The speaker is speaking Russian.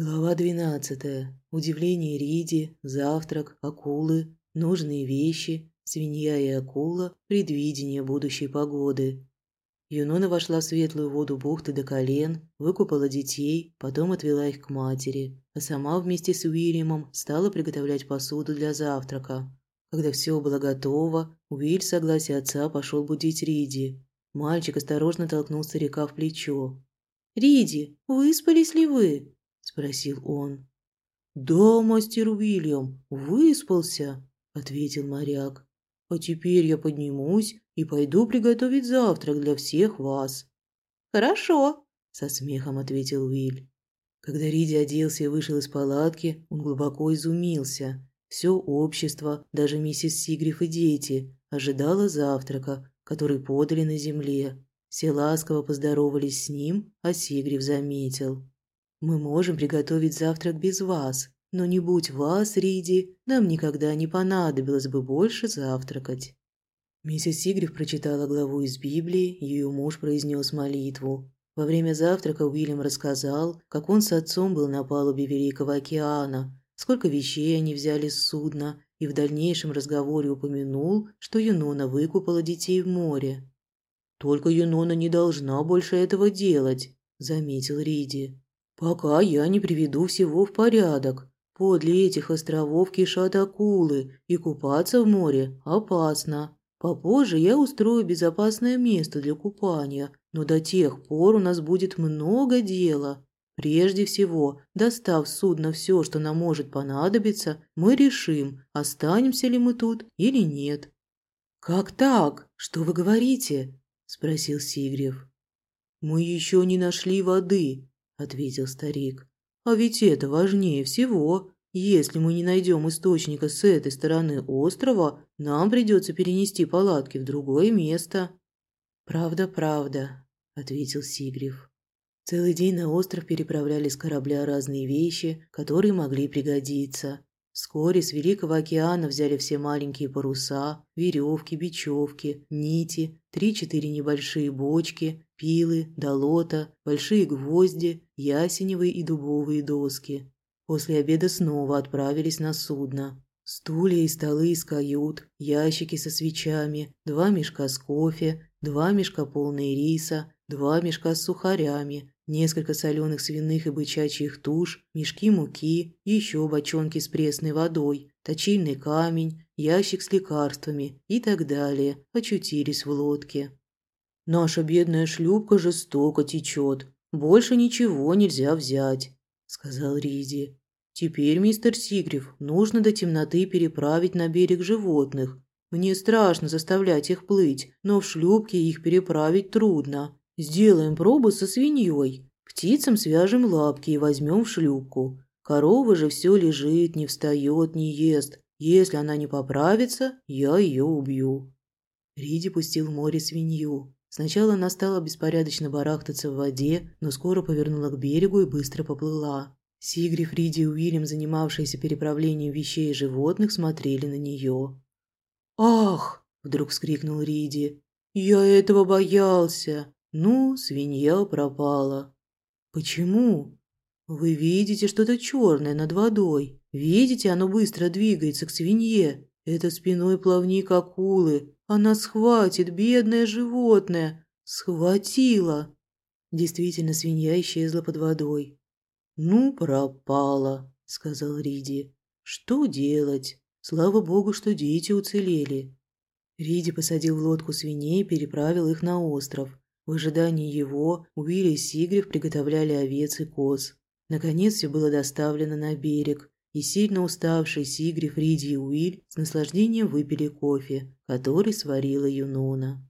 Глава двенадцатая. Удивление Риди, завтрак, акулы, нужные вещи, свинья и акула, предвидение будущей погоды. Юнона вошла в светлую воду бухты до колен, выкупала детей, потом отвела их к матери, а сама вместе с Уильямом стала приготовлять посуду для завтрака. Когда все было готово, Уиль, в согласии отца, пошел будить Риди. Мальчик осторожно толкнул старика в плечо. «Риди, выспались ли вы?» Спросил он. «Да, мастер Уильям, выспался», – ответил моряк. «А теперь я поднимусь и пойду приготовить завтрак для всех вас». «Хорошо», – со смехом ответил Уиль. Когда Риди оделся и вышел из палатки, он глубоко изумился. Все общество, даже миссис Сигриф и дети, ожидало завтрака, который подали на земле. Все ласково поздоровались с ним, а Сигриф заметил. Мы можем приготовить завтрак без вас, но не будь вас, Риди, нам никогда не понадобилось бы больше завтракать». Миссис Сигриф прочитала главу из Библии, ее муж произнес молитву. Во время завтрака Уильям рассказал, как он с отцом был на палубе Великого океана, сколько вещей они взяли с судна, и в дальнейшем разговоре упомянул, что Юнона выкупала детей в море. «Только Юнона не должна больше этого делать», – заметил Риди. Пока я не приведу всего в порядок. Подле этих островов кишат акулы, и купаться в море опасно. Попозже я устрою безопасное место для купания, но до тех пор у нас будет много дела. Прежде всего, достав с судна все, что нам может понадобиться, мы решим, останемся ли мы тут или нет. «Как так? Что вы говорите?» – спросил Сигрев. «Мы еще не нашли воды, ответил старик. А ведь это важнее всего. Если мы не найдем источника с этой стороны острова, нам придется перенести палатки в другое место. Правда, правда, ответил Сигриф. Целый день на остров переправляли с корабля разные вещи, которые могли пригодиться. Вскоре с Великого океана взяли все маленькие паруса, веревки, бечевки, нити, три-четыре небольшие бочки, пилы, долота, большие гвозди, ясеневые и дубовые доски. После обеда снова отправились на судно. Стулья и столы из кают, ящики со свечами, два мешка с кофе, два мешка полные риса, два мешка с сухарями, несколько соленых свиных и бычачьих туш, мешки муки, еще бочонки с пресной водой, точильный камень, ящик с лекарствами и так далее очутились в лодке. «Наша бедная шлюпка жестоко течет. Больше ничего нельзя взять», – сказал Риди. «Теперь, мистер Сигрев, нужно до темноты переправить на берег животных. Мне страшно заставлять их плыть, но в шлюпке их переправить трудно. Сделаем пробу со свиньей. Птицам свяжем лапки и возьмем в шлюпку. Корова же все лежит, не встает, не ест. Если она не поправится, я ее убью». Риди пустил в море свинью. Сначала она стала беспорядочно барахтаться в воде, но скоро повернула к берегу и быстро поплыла. Сигриф, Риди и Уильям, занимавшиеся переправлением вещей и животных, смотрели на нее. «Ах!» – вдруг вскрикнул Риди. «Я этого боялся!» Ну, свинья пропала. Почему? Вы видите что-то черное над водой. Видите, оно быстро двигается к свинье. Это спиной плавник акулы. Она схватит, бедное животное. Схватила. Действительно, свинья исчезла под водой. «Ну, пропала», — сказал Риди. «Что делать? Слава богу, что дети уцелели». Риди посадил в лодку свиней и переправил их на остров. В ожидании его Уилли и Сигрев приготовляли овец и коз. Наконец все было доставлено на берег, и сильно уставший Сигрев, Риди и Уиль с наслаждением выпили кофе, который сварила Юнона.